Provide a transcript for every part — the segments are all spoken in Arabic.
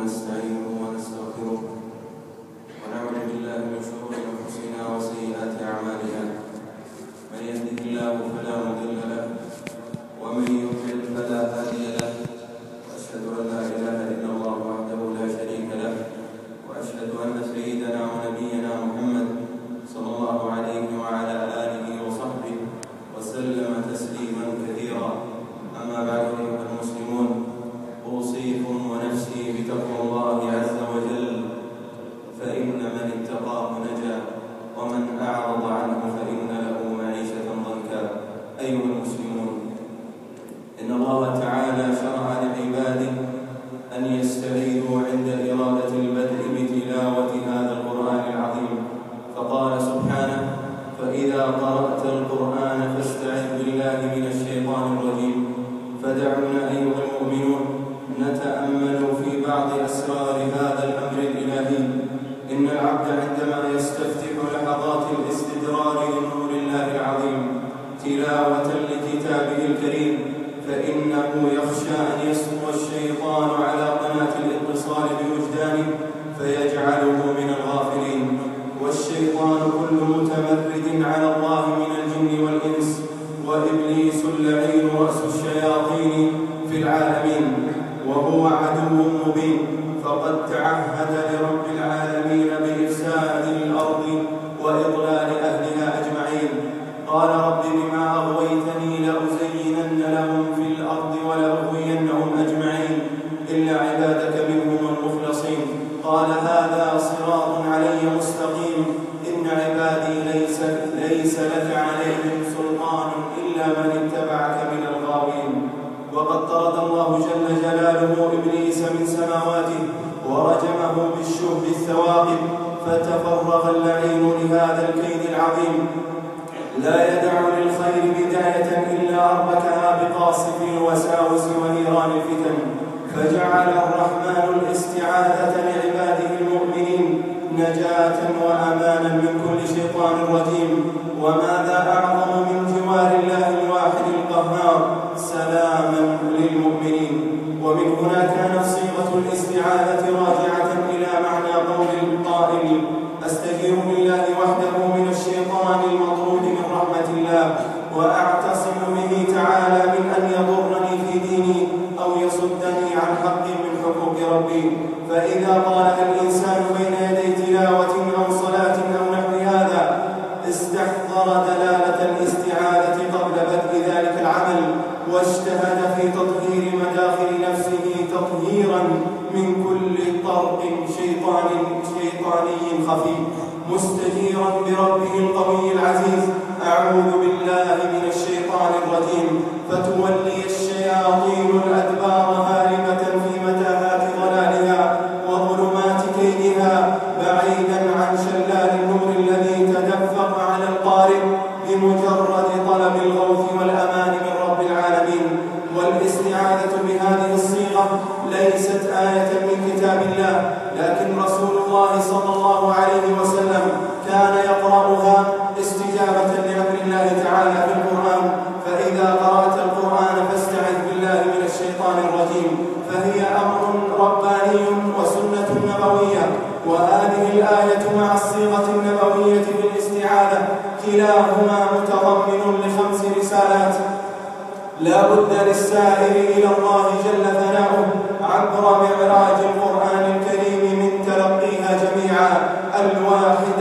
ونستعينه ونستغفره ونعوذ بالله من شرور أنفسنا فان من اتقاه نجا ومن أعرض عنه فان فانه يخشى ان قال هذا صراط علي مستقيم. إن عبادي ليس ليس لك عليهم سلطان إلا من اتبعك من الغاوين. وقد طرد الله جل جلاله إبليس من سماواته ورجمه بالشهب الثواقب فتفرغ اللعين لهذا الكيد العظيم. لا يدع للخير بداية إلا أربكها بقاصف الوساوس ونيران الفتن. فجعل الرحمن الاستعاذة لعباده نجاة وأمانا من كل شيطان رجيم. وماذا أعظم من جوار الله الواحد القهار؟ سلاما للمؤمنين. ومن هنا كانت صيغة الاستعاذة راجعة تطهيرا من كل طرق شيطان شيطاني خفي. مستجيرا بربه القوي العزيز. أعوذ بالله من الشيطان الرجيم. فتولي الشياطين الأدبار هاربة كان يقرأها استجابة لأمر الله تعالى في القرآن. فإذا قرأت القرآن فاستعذ بالله من الشيطان الرجيم. فهي أمر رباني وسنة نبوية وهذه الآية مع الصيغة النبوية في الاستعاذة. كلاهما متضمن لخمس رسالات. لا بد للسائر إلى الله جل ثناؤه عبر معراج القرآن الكريم من تلقيها جميعا. الواحدة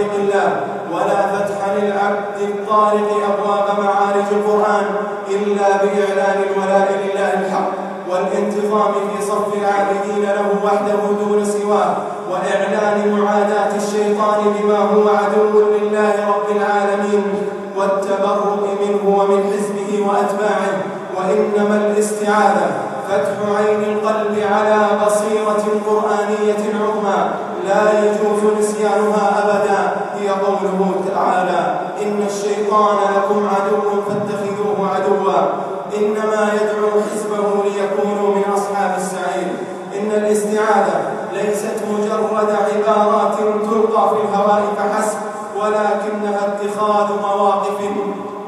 طريق الله ولا فتح للعبد الطارق أبواب معارج القرآن إلا بإعلان الولاء لله الحق والانتظام في صف العابدين له وحده دون سواه وإعلان معاداة الشيطان بما هو عدو لله رب العالمين والتبرؤ منه ومن حزبه وأتباعه وإنما الاستعاذة فتح عين القلب على بصيرة قرآنية عظمى لا يجوز نسيانها أبدا هي قوله تعالى الشيطان لكم عدو فاتخذوه عدوا. إنما يدعو حزبه ليكونوا من أصحاب السعير. إن الاستعاذة ليست مجرد عبارات تلقى في الهواء فحسب ولكنها اتخاذ مواقف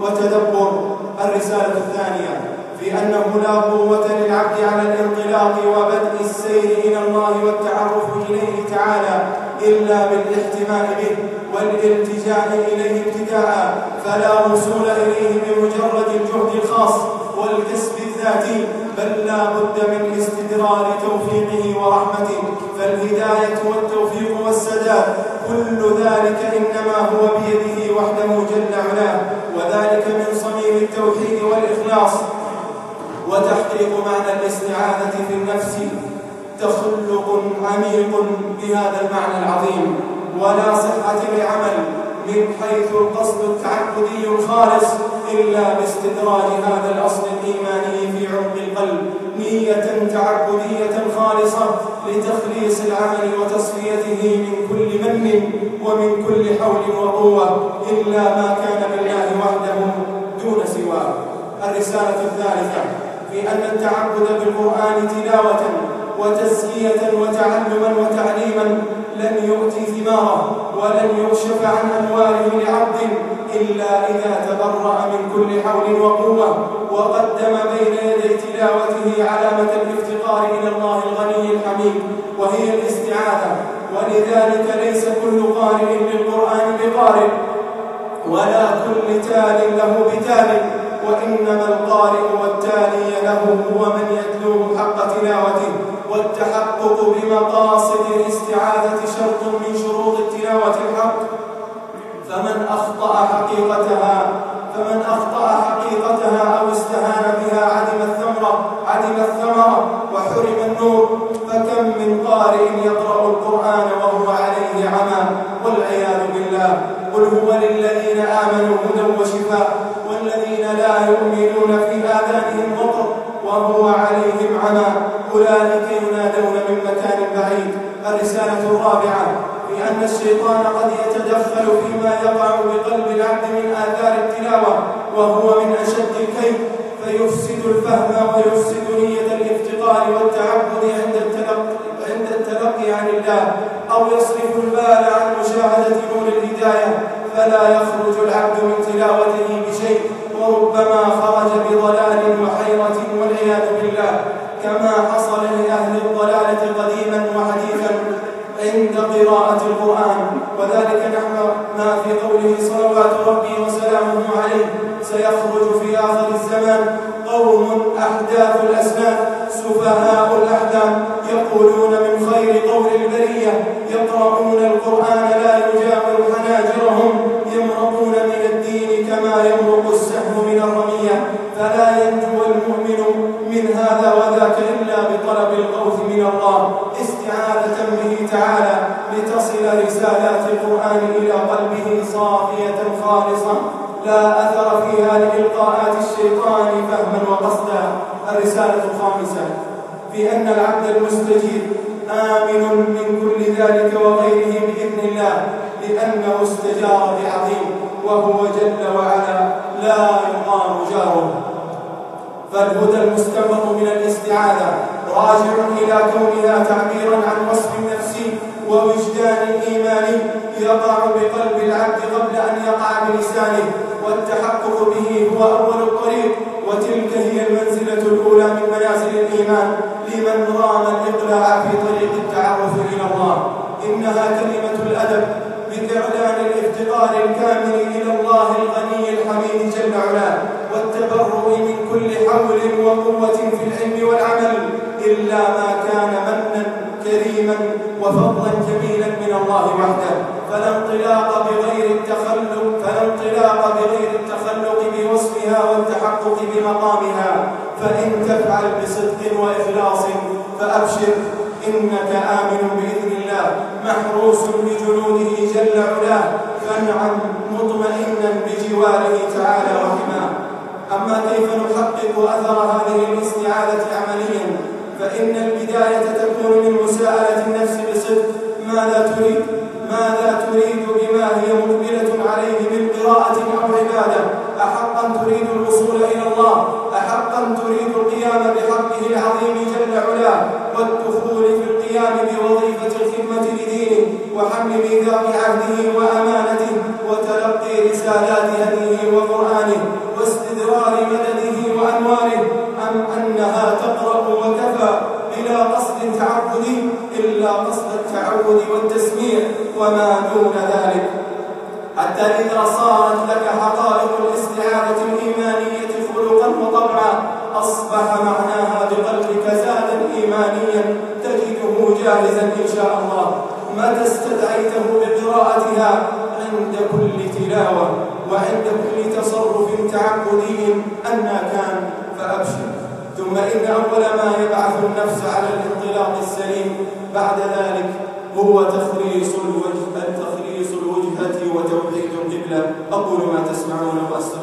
والتدبر الرسالة الثانية في أنه لا قوة للعبد على الانطلاق وبدء السير إلى الله والتعرف إليه تعالى إلا بالاحتماء به. والالتجاء إليه ابتداء فلا وصول إليه بمجرد الجهد الخاص والكسب الذاتي بل لا بد من استدرار توفيقه ورحمته. فالهداية والتوفيق والسداد كل ذلك إنما هو بيده وحده جل علاه وذلك من صميم التوحيد والإخلاص. وتحقيق معنى الاستعاذة في النفس تخلق عميق بهذا المعنى العظيم. ولا صحة لعمل من حيث القصد التعبدي الخالص إلا باستدراج هذا الأصل الإيماني في عمق القلب نية تعبدية خالصة لتخليص العمل وتصفيته من كل من ومن كل حول وقوة إلا ما كان بالله وحده دون سواه. الرسالة الثالثة في أن التعبد بالقرآن تلاوة وتزكية وتعلما وتعليما لن يؤتي ثماره ولن يكشف عن أمواله لعبد إلا إذا تبرأ من كل حول وقوة وقدم بين يدي تلاوته علامة الافتقار إلى الله الغني الحميد وهي الاستعاذة. ولذلك ليس كل قارئ للقرآن بقارئ ولا كل تال له بتال وإنما القارئ والتالي له هو من تلاوته والتحقق بمقاصد الاستعاذة شرط من شروط التلاوة الحق. فمن أخطأ حقيقتها فمن أخطأ حقيقتها أو استهان بها عدم الثمرة عدم الثمرة وحرم النور فكم من قارئ يقرأ القرآن وهو عليه عمى والعياذ بالله. قل هو للذين آمنوا هدى وشفاء والذين لا يؤمنون في آذانهم وقر. وهو عليهم عمى. أولئك ينادون من مكان بعيد. الرسالة الرابعة أن الشيطان قد يتدخل فيما يقع بقلب العبد من آثار التلاوة وهو من أشد الكيد. فيفسد الفهم ويفسد نية الافتقار والتعبد عند التلقي عند التلقي عن الله أو يصرف البال عن مشاهدة نور الهداية. فلا يخرج العبد من تلاوته بشيء وربما خرج بضلال وحيرة كما حصل لأهل الضلالة قديما وحديثا عند قراءة القرآن. وذلك نحو ما في قوله صلوات ربي وسلامه عليه. سيخرج في آخر الزمان قوم أحداث الأسنان سفهاء الرسالة الخامسة. في أن العبد المستجيب آمن من كل ذلك وغيره بإذن الله لأنه استجار بعظيم وهو جل وعلا لا يقام جاره. فالهدى المستمر من الاستعاذة راجع إلى كونها تعبيرا عن وصف نفسي ووجدان إيماني يقع بقلب العبد قبل أن يقع بلسانه والتحقق به هو أول الطريق وتلك هي المنزلة الأولى من منازل الإيمان لمن رام الإقلاع في طريق التعرف إلى الله. إنها كلمة الأدب بإعلان الافتقار الكامل إلى الله الغني الحميد جل علاه والتبرؤ من كل حول وقوة في العلم والعمل إلا ما كان منا كريما وفضلا جميلا من الله وحده. فلا انطلاق بغير التخلق فلا انطلاق بغير التخلق بوصفها والتحقق بمقامها. فإن تفعل بصدق وإخلاص فأبشر إنك آمن بإذن الله. محروس بجنوده جل علاه فانعم مطمئنا بجواره تعالى وحماه أما كيف نحقق أثر هذه الاستعاذة عمليا؟ فإن البداية تكون من مساءلة النفس بصدق. ماذا تريد؟ ماذا تريد بما هي مقبلة عليه من قراءة أو عبادة؟ أحقا تريد الوصول إلى الله؟ أحقا تريد القيام بحقه العظيم جل علاه والدخول في القيام بوظيفة الخدمة لدينه وحمل ميثاق عهده وأمانته وتلقي رسالات هديه وقرآنه. دون ذلك حتى إذا صارت لك حقائق الاستعادة الإيمانية خلقا وطبعا أصبح معناها بقلبك زادا إيمانيا تجده جاهزا إن شاء الله. متى استدعيته بقراءتها؟ عند كل تلاوة وعند كل تصرف تعبدي أنا كان فأبشر. ثم إن أول ما يبعث النفس على الانطلاق السليم بعد ذلك هو تخليص الوجه أقول ما تسمعون وأستغفر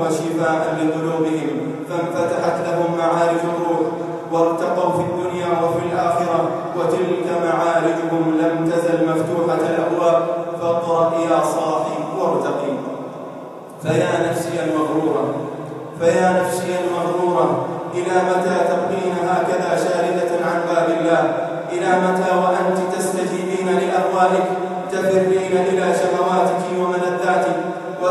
وشفاء لقلوبهم فانفتحت لهم معارج الروح وارتقوا في الدنيا وفي الآخرة وتلك معارجهم لم تزل مفتوحة الأبواب فاقرأ يا صاحي وارتقي. فيا نفسي المغرورة فيا نفسي المغرورة إلى متى تبقين هكذا شاردة عن باب الله؟ إلى متى وأنت تستجيبين لأهوائك؟ تفرين إلى شهواتك وملذاتك؟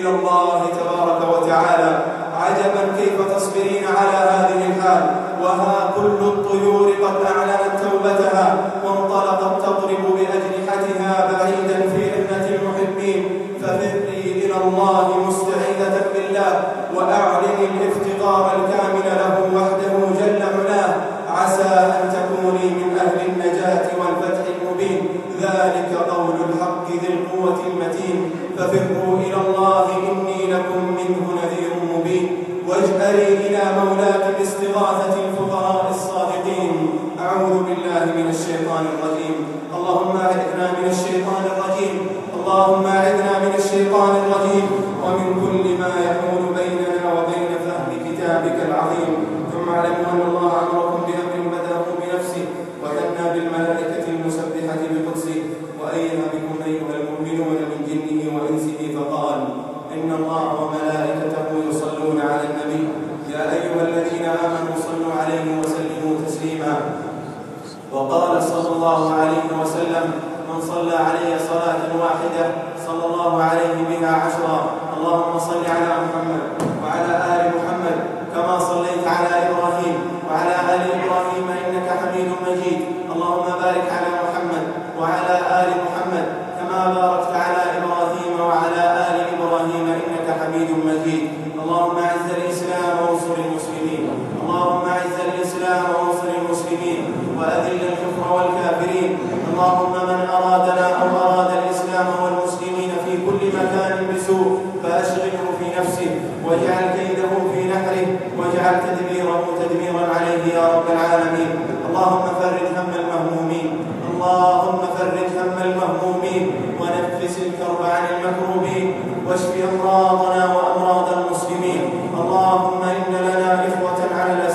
إلى الله تبارك وتعالى. عجبا كيف تصبرين على هذه الحال؟ وها كل الطيور قد أعلنت توبتها وانطلقت تضرب بأجنحتها بعيدا في رحلة المحبين. ففري إلى الله مستعيذة بالله وأعلن الافتقار الكامل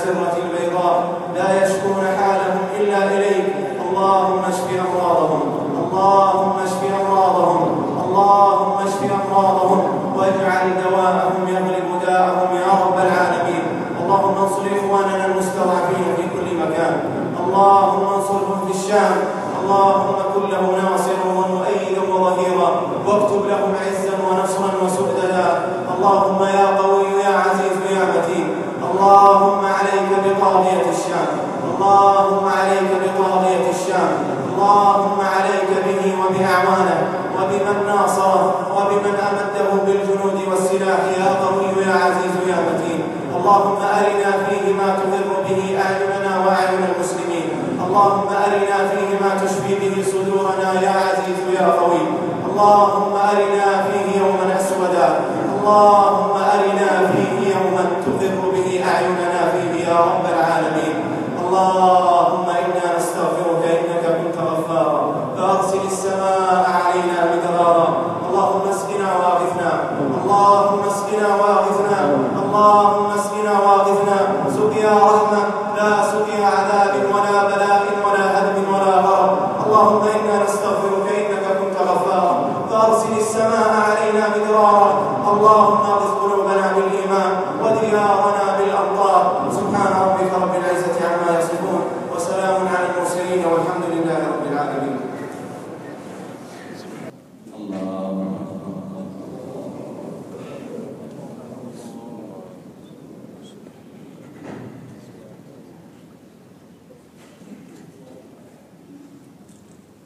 على الأسرة البيضاء لا يشكون حالهم إلا إليك. اللهم اشف أمراضهم. اللهم اشف أمراضهم. اللهم اشف أمراضهم واجعل دواءهم يغلب داءهم يا رب العالمين. اللهم انصر إخواننا المستضعفين في كل مكان. اللهم انصرهم في الشام. اللهم كن له ناصرا ومؤيدا وظهيرا. واكتب لهم عزا ونصرا وسددا. اللهم يا قوي يا عزيز يا متين. اللهم عليك بقاضية الشام. اللهم عليك بقاضية الشام. اللهم عليك به وبأعوانه وبمن ناصره وبمن أمده بالجنود والسلاح يا قوي يا عزيز يا متين. اللهم أرنا فيه ما تقر به أعيننا وأعين المسلمين. اللهم أرنا فيه ما تشفي به صدورنا يا عزيز يا قوي. اللهم أرنا فيه يوما أسودا. اللهم أرنا فيه يوما تقر به أعيننا فيه يا رب العالمين. اللهم إنا نستغفرك إنك كنت غفارا فأرسل السماء علينا مدرارا. اللهم اسقنا واغثنا. اللهم اسقنا واغثنا. اللهم اسقنا واغثنا. سقيا رحمة لا سقيا عذاب ولا بلاء ولا هدم ولا غرب اللهم إنا نستغفرك إنك كنت غفارا فأرسل السماء علينا مدرارا اللهم اغث قلوبنا بالإيمان وديارنا بالأمطار سبحان ربك رب العزة عما يصفون وسلام على المرسلين والحمد لله رب العالمين الله الحمد لله رب العالمين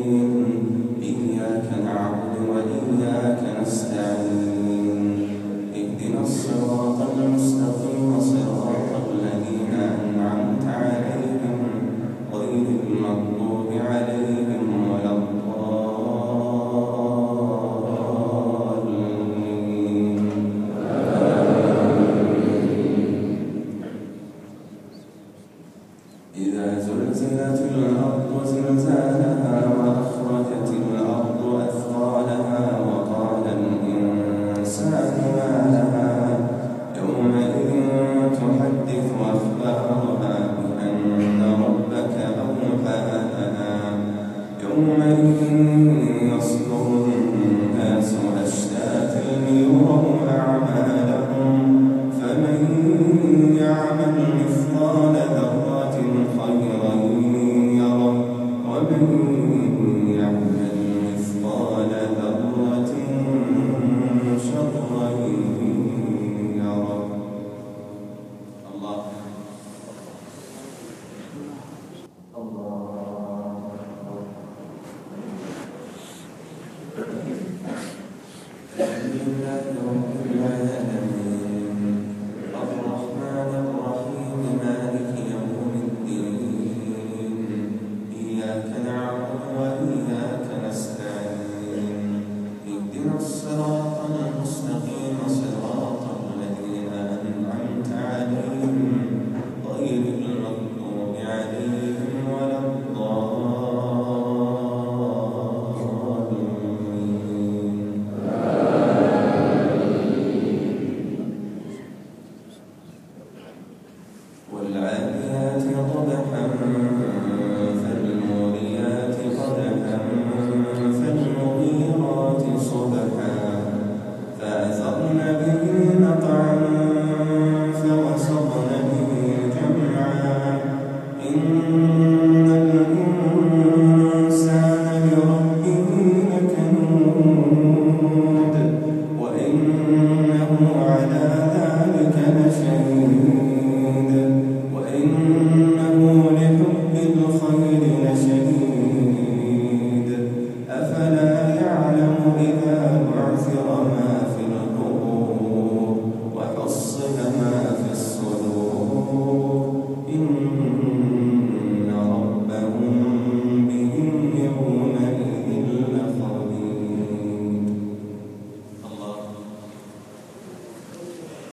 زلزلت الأرض زلزالها وأخرجت الأرض أثقالها وقال الإنسان ما لها يومئذ تحدث أخبارها بأن